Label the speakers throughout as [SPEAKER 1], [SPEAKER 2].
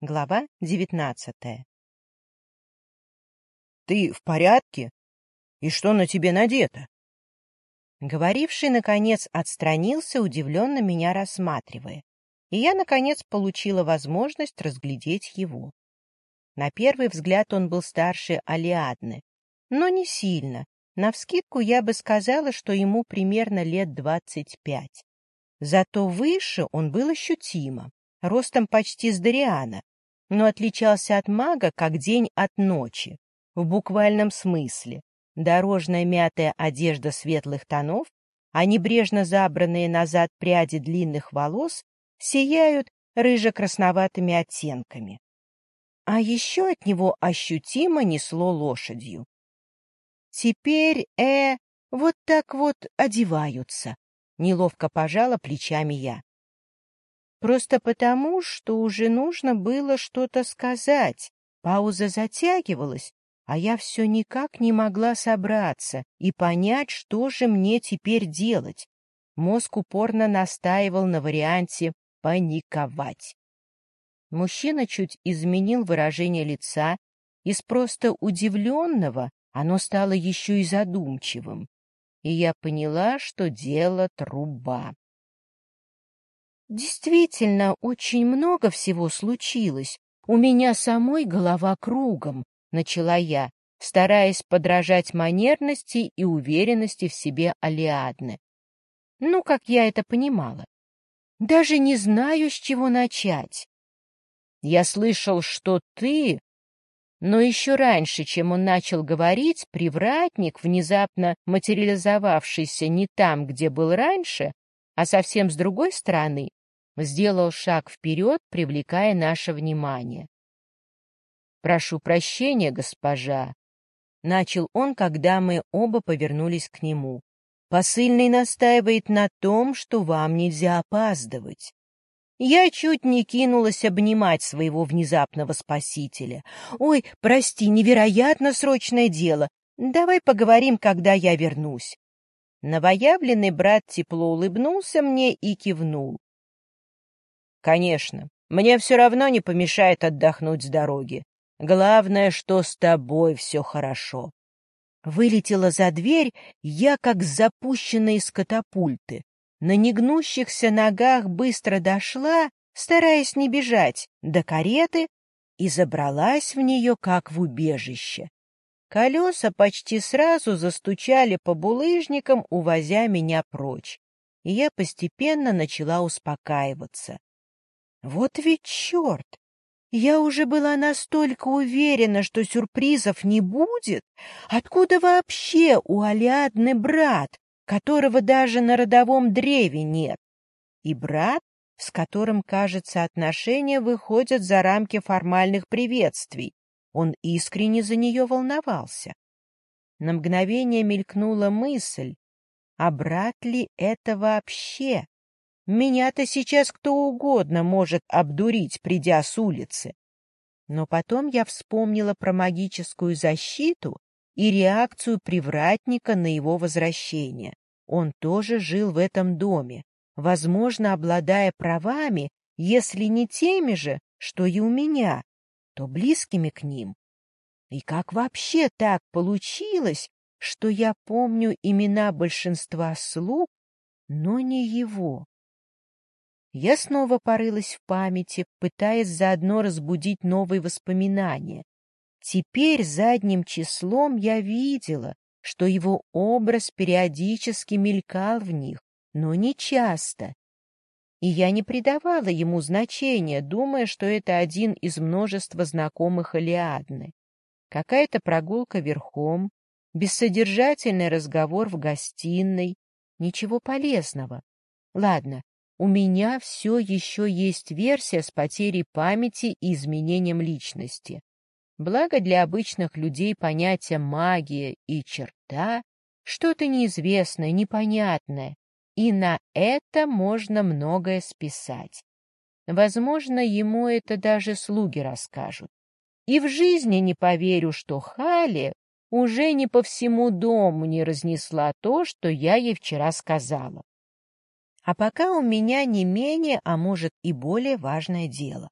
[SPEAKER 1] Глава девятнадцатая.
[SPEAKER 2] «Ты в порядке? И что на тебе надето?»
[SPEAKER 1] Говоривший, наконец, отстранился, удивленно меня рассматривая, и я, наконец, получила возможность разглядеть его. На первый взгляд он был старше Алиадны, но не сильно. Навскидку я бы сказала, что ему примерно лет двадцать пять. Зато выше он был ощутимо, ростом почти с Дариана, но отличался от мага как день от ночи, в буквальном смысле. Дорожная мятая одежда светлых тонов, а небрежно забранные назад пряди длинных волос сияют рыже-красноватыми оттенками. А еще от него ощутимо несло лошадью. Теперь, э, вот так вот одеваются. Неловко пожала плечами я. Просто потому, что уже нужно было что-то сказать. Пауза затягивалась, а я все никак не могла собраться и понять, что же мне теперь делать. Мозг упорно настаивал на варианте «паниковать». Мужчина чуть изменил выражение лица, из просто удивленного оно стало еще и задумчивым, и я поняла, что дело труба. Действительно, очень много всего случилось. У меня самой голова кругом, — начала я, стараясь подражать манерности и уверенности в себе Алиадны. Ну, как я это понимала. Даже не знаю, с чего начать. Я слышал, что ты... Но еще раньше, чем он начал говорить, привратник, внезапно материализовавшийся не там, где был раньше, а совсем с другой стороны, сделал шаг вперед, привлекая наше внимание. «Прошу прощения, госпожа», — начал он, когда мы оба повернулись к нему. «Посыльный настаивает на том, что вам нельзя опаздывать». Я чуть не кинулась обнимать своего внезапного спасителя. «Ой, прости, невероятно срочное дело. Давай поговорим, когда я вернусь». Новоявленный брат тепло улыбнулся мне и кивнул. Конечно, мне все равно не помешает отдохнуть с дороги. Главное, что с тобой все хорошо. Вылетела за дверь я, как запущенная из катапульты. На негнущихся ногах быстро дошла, стараясь не бежать, до кареты и забралась в нее, как в убежище. Колеса почти сразу застучали по булыжникам, увозя меня прочь, и я постепенно начала успокаиваться. Вот ведь черт! Я уже была настолько уверена, что сюрпризов не будет. Откуда вообще у Алиадны брат, которого даже на родовом древе нет? И брат, с которым, кажется, отношения выходят за рамки формальных приветствий. Он искренне за нее волновался. На мгновение мелькнула мысль, а брат ли это вообще? Меня-то сейчас кто угодно может обдурить, придя с улицы. Но потом я вспомнила про магическую защиту и реакцию привратника на его возвращение. Он тоже жил в этом доме, возможно, обладая правами, если не теми же, что и у меня, то близкими к ним. И как вообще так получилось, что я помню имена большинства слуг, но не его? Я снова порылась в памяти, пытаясь заодно разбудить новые воспоминания. Теперь задним числом я видела, что его образ периодически мелькал в них, но не часто. И я не придавала ему значения, думая, что это один из множества знакомых Алиадны. Какая-то прогулка верхом, бессодержательный разговор в гостиной, ничего полезного. Ладно, у меня все еще есть версия с потерей памяти и изменением личности. Благо для обычных людей понятия магия и черта — что-то неизвестное, непонятное, и на это можно многое списать. Возможно, ему это даже слуги расскажут. И в жизни не поверю, что Хали уже не по всему дому не разнесла то, что я ей вчера сказала. А пока у меня не менее, а может и более важное дело.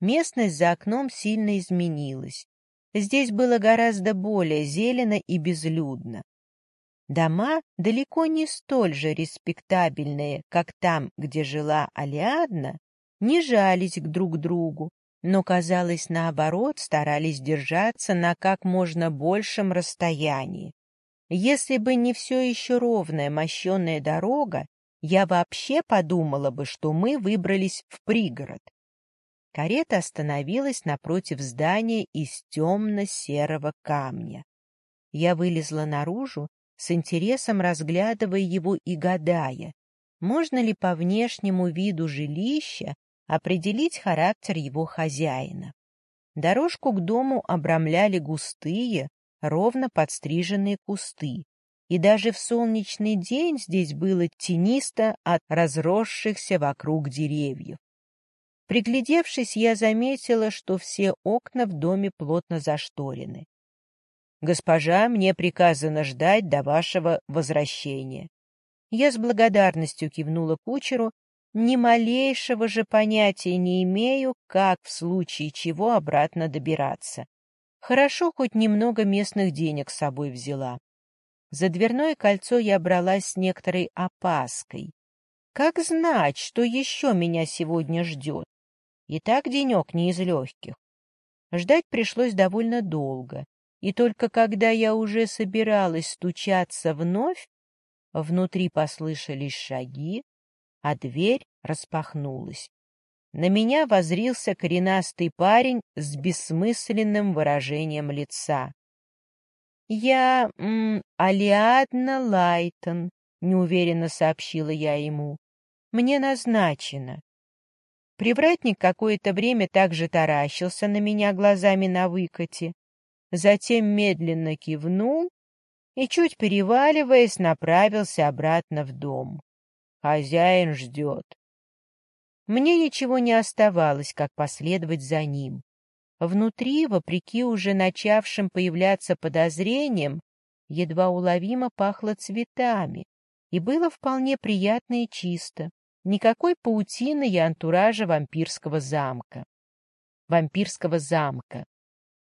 [SPEAKER 1] Местность за окном сильно изменилась. Здесь было гораздо более зелено и безлюдно. Дома далеко не столь же респектабельные, как там, где жила Алиадна, не жались к друг другу, но, казалось, наоборот, старались держаться на как можно большем расстоянии. Если бы не все еще ровная мощенная дорога, я вообще подумала бы, что мы выбрались в пригород. Карета остановилась напротив здания из темно-серого камня. Я вылезла наружу с интересом разглядывая его и гадая, можно ли по внешнему виду жилища определить характер его хозяина. Дорожку к дому обрамляли густые, ровно подстриженные кусты, и даже в солнечный день здесь было тенисто от разросшихся вокруг деревьев. Приглядевшись, я заметила, что все окна в доме плотно зашторены. «Госпожа, мне приказано ждать до вашего возвращения». Я с благодарностью кивнула кучеру, ни малейшего же понятия не имею, как в случае чего обратно добираться. Хорошо, хоть немного местных денег с собой взяла. За дверное кольцо я бралась с некоторой опаской. Как знать, что еще меня сегодня ждет? И так денек не из легких. Ждать пришлось довольно долго и только когда я уже собиралась стучаться вновь, внутри послышались шаги, а дверь распахнулась. На меня возрился коренастый парень с бессмысленным выражением лица. «Я м, Алиадна Лайтон», — неуверенно сообщила я ему. «Мне назначено». Привратник какое-то время также таращился на меня глазами на выкате, затем медленно кивнул и, чуть переваливаясь, направился обратно в дом. Хозяин ждет. Мне ничего не оставалось, как последовать за ним. Внутри, вопреки уже начавшим появляться подозрениям, едва уловимо пахло цветами, и было вполне приятно и чисто. Никакой паутины и антуража вампирского замка. Вампирского замка.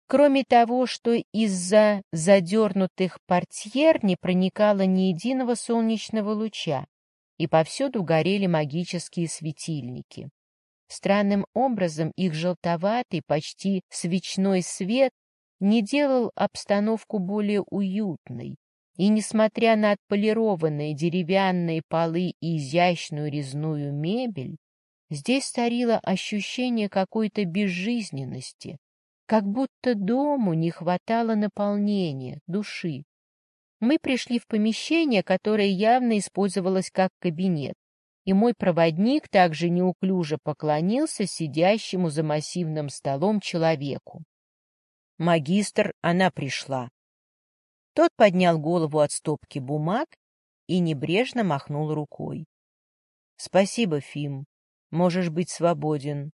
[SPEAKER 1] Кроме того, что из-за задернутых портьер не проникало ни единого солнечного луча, и повсюду горели магические светильники. Странным образом их желтоватый, почти свечной свет не делал обстановку более уютной, и, несмотря на отполированные деревянные полы и изящную резную мебель, здесь царило ощущение какой-то безжизненности, как будто дому не хватало наполнения, души. Мы пришли в помещение, которое явно использовалось как кабинет, и мой проводник также неуклюже поклонился сидящему за массивным столом человеку. «Магистр, она пришла». Тот поднял голову от стопки бумаг и небрежно махнул рукой. «Спасибо, Фим. Можешь быть свободен.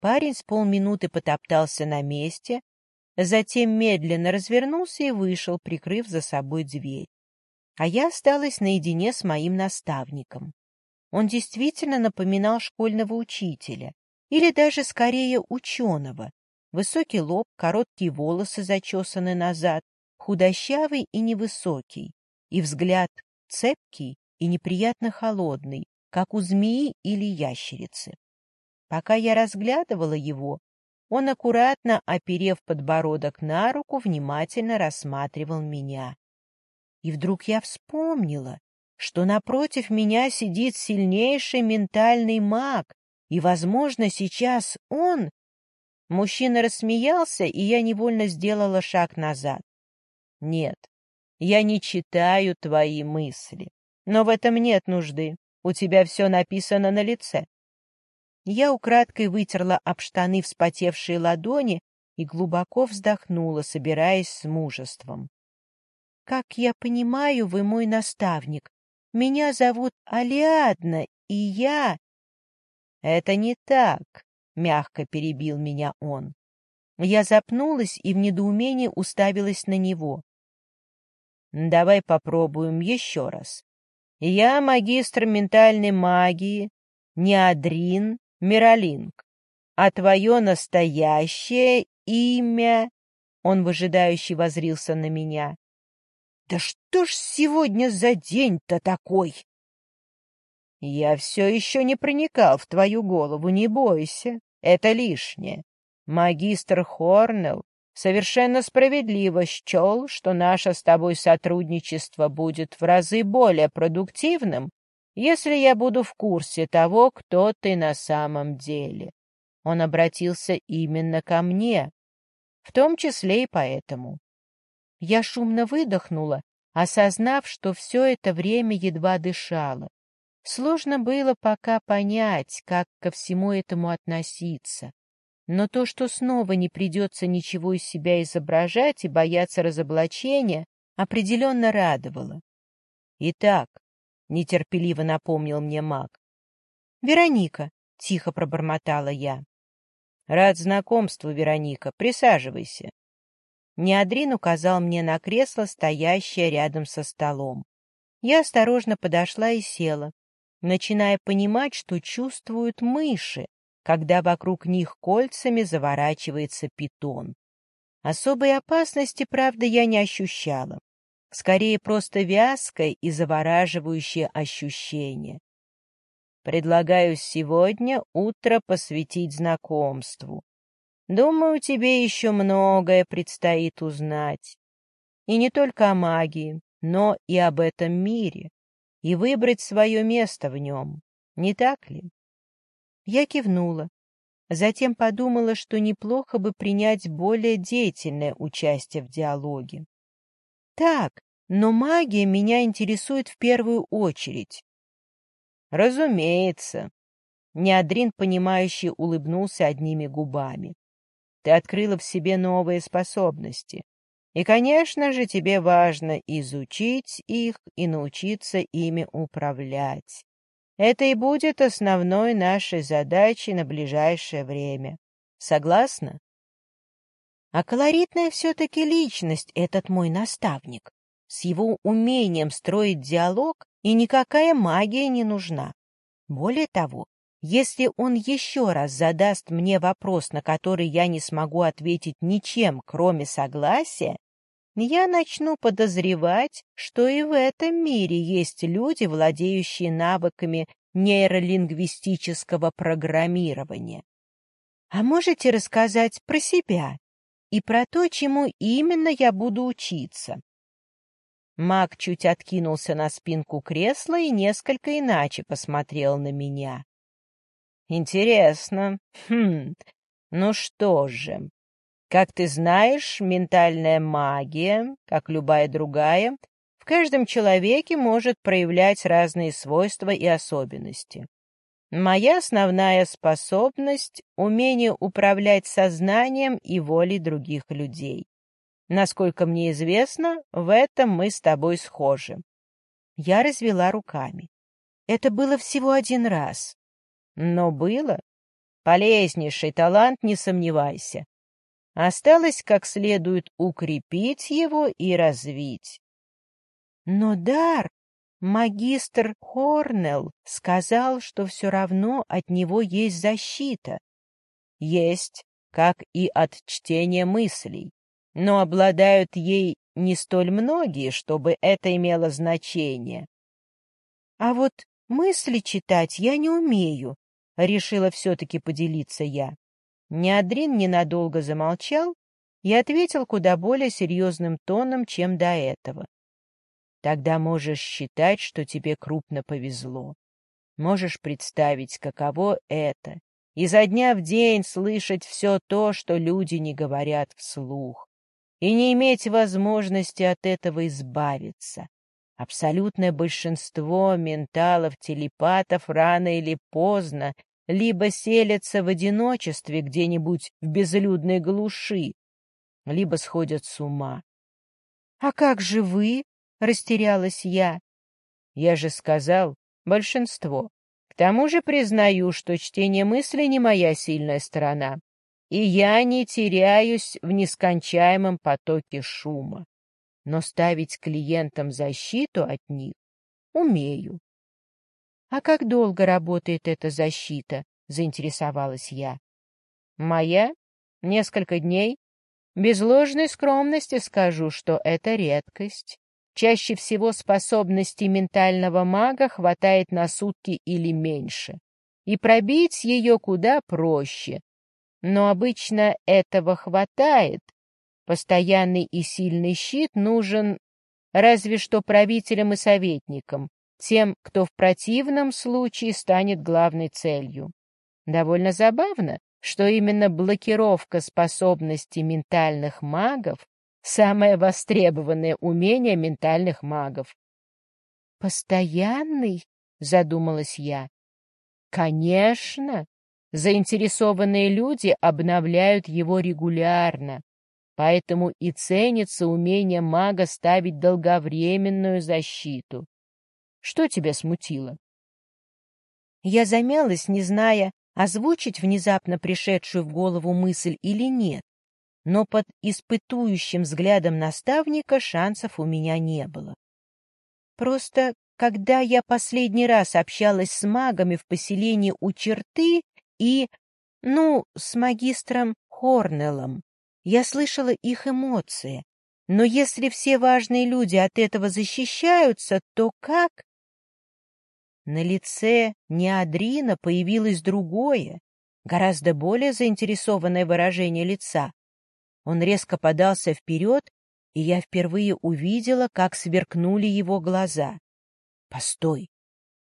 [SPEAKER 1] Парень с полминуты потоптался на месте, затем медленно развернулся и вышел, прикрыв за собой дверь. А я осталась наедине с моим наставником. Он действительно напоминал школьного учителя, или даже скорее ученого. Высокий лоб, короткие волосы зачесаны назад, худощавый и невысокий, и взгляд цепкий и неприятно холодный, как у змеи или ящерицы. Пока я разглядывала его, он, аккуратно оперев подбородок на руку, внимательно рассматривал меня. И вдруг я вспомнила, что напротив меня сидит сильнейший ментальный маг, и, возможно, сейчас он... Мужчина рассмеялся, и я невольно сделала шаг назад. Нет, я не читаю твои мысли, но в этом нет нужды. У тебя все написано на лице. Я украдкой вытерла об штаны вспотевшие ладони и глубоко вздохнула, собираясь с мужеством. — Как я понимаю, вы мой наставник. Меня зовут Алиадна, и я... — Это не так, — мягко перебил меня он. Я запнулась и в недоумении уставилась на него. — Давай попробуем еще раз. Я магистр ментальной магии, Неадрин Миралинг. А твое настоящее имя...» Он выжидающе возрился на меня. «Да что ж сегодня за день-то такой?» «Я все еще не проникал в твою голову, не бойся, это лишнее. Магистр Хорнелл совершенно справедливо счел, что наше с тобой сотрудничество будет в разы более продуктивным, если я буду в курсе того, кто ты на самом деле. Он обратился именно ко мне, в том числе и поэтому. Я шумно выдохнула, осознав, что все это время едва дышала. Сложно было пока понять, как ко всему этому относиться. Но то, что снова не придется ничего из себя изображать и бояться разоблачения, определенно радовало. «Итак», — нетерпеливо напомнил мне маг. «Вероника», — тихо пробормотала я. «Рад знакомству, Вероника. Присаживайся». Неадрин указал мне на кресло, стоящее рядом со столом. Я осторожно подошла и села, начиная понимать, что чувствуют мыши, когда вокруг них кольцами заворачивается питон. Особой опасности, правда, я не ощущала. Скорее, просто вязкое и завораживающее ощущение. Предлагаю сегодня утро посвятить знакомству. Думаю, тебе еще многое предстоит узнать. И не только о магии, но и об этом мире и выбрать свое место в нем, не так ли? Я кивнула. Затем подумала, что неплохо бы принять более деятельное участие в диалоге. Так, но магия меня интересует в первую очередь. Разумеется. Неадрин, понимающий, улыбнулся одними губами. Ты открыла в себе новые способности. И, конечно же, тебе важно изучить их и научиться ими управлять. Это и будет основной нашей задачей на ближайшее время. Согласна? А колоритная все-таки личность этот мой наставник. С его умением строить диалог и никакая магия не нужна. Более того, если он еще раз задаст мне вопрос, на который я не смогу ответить ничем, кроме согласия, я начну подозревать, что и в этом мире есть люди, владеющие навыками нейролингвистического программирования. А можете рассказать про себя и про то, чему именно я буду учиться? Маг чуть откинулся на спинку кресла и несколько иначе посмотрел на меня. Интересно. Хм, ну что же, как ты знаешь, ментальная магия, как любая другая, в каждом человеке может проявлять разные свойства и особенности. Моя основная способность — умение управлять сознанием и волей других людей. Насколько мне известно, в этом мы с тобой схожи. Я развела руками. Это было всего один раз. Но было. Полезнейший талант, не сомневайся. Осталось как следует укрепить его и развить. Но дар, магистр Хорнелл сказал, что все равно от него есть защита. Есть, как и от чтения мыслей, но обладают ей не столь многие, чтобы это имело значение. А вот мысли читать я не умею, — решила все-таки поделиться я. Неадрин ненадолго замолчал и ответил куда более серьезным тоном, чем до этого. Тогда можешь считать, что тебе крупно повезло. Можешь представить, каково это, изо дня в день слышать все то, что люди не говорят вслух, и не иметь возможности от этого избавиться. Абсолютное большинство менталов-телепатов рано или поздно либо селятся в одиночестве где-нибудь в безлюдной глуши, либо сходят с ума. — А как же вы? — растерялась я. — Я же сказал, большинство. К тому же признаю, что чтение мысли не моя сильная сторона, и я не теряюсь в нескончаемом потоке шума. Но ставить клиентам защиту от них умею. «А как долго работает эта защита?» — заинтересовалась я. Моя? Несколько дней? Без ложной скромности скажу, что это редкость. Чаще всего способностей ментального мага хватает на сутки или меньше, и пробить ее куда проще. Но обычно этого хватает. Постоянный и сильный щит нужен разве что правителям и советникам, тем, кто в противном случае станет главной целью. Довольно забавно, что именно блокировка способностей ментальных магов — самое востребованное умение ментальных магов. «Постоянный?» — задумалась я. «Конечно!» Заинтересованные люди обновляют его регулярно, поэтому и ценится умение мага ставить долговременную защиту. Что тебя смутило? Я замялась, не зная, озвучить внезапно пришедшую в голову мысль или нет, но под испытующим взглядом наставника шансов у меня не было. Просто, когда я последний раз общалась с магами в поселении у черты и, ну, с магистром Хорнеллом, я слышала их эмоции. Но если все важные люди от этого защищаются, то как? На лице Неадрина появилось другое, гораздо более заинтересованное выражение лица. Он резко подался вперед, и я впервые увидела, как сверкнули его глаза. — Постой,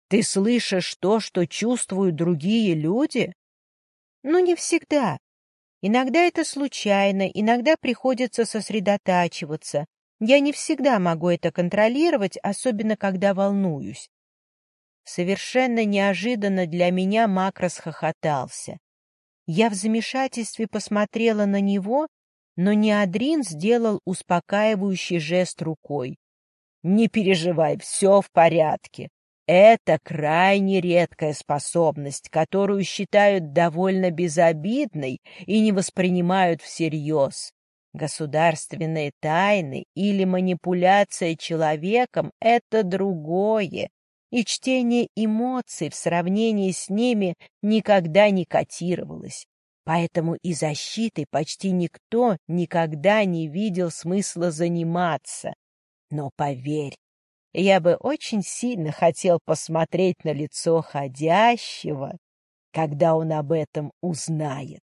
[SPEAKER 1] ты слышишь то, что чувствуют другие люди? — Ну, не всегда. Иногда это случайно, иногда приходится сосредотачиваться. Я не всегда могу это контролировать, особенно когда волнуюсь. Совершенно неожиданно для меня Мак расхохотался. Я в замешательстве посмотрела на него, но Неадрин сделал успокаивающий жест рукой. «Не переживай, все в порядке. Это крайне редкая способность, которую считают довольно безобидной и не воспринимают всерьез. Государственные тайны или манипуляция человеком — это другое, и чтение эмоций в сравнении с ними никогда не котировалось. Поэтому и защитой почти никто никогда не видел смысла заниматься. Но поверь, я бы очень сильно хотел посмотреть на лицо ходящего, когда он об этом узнает.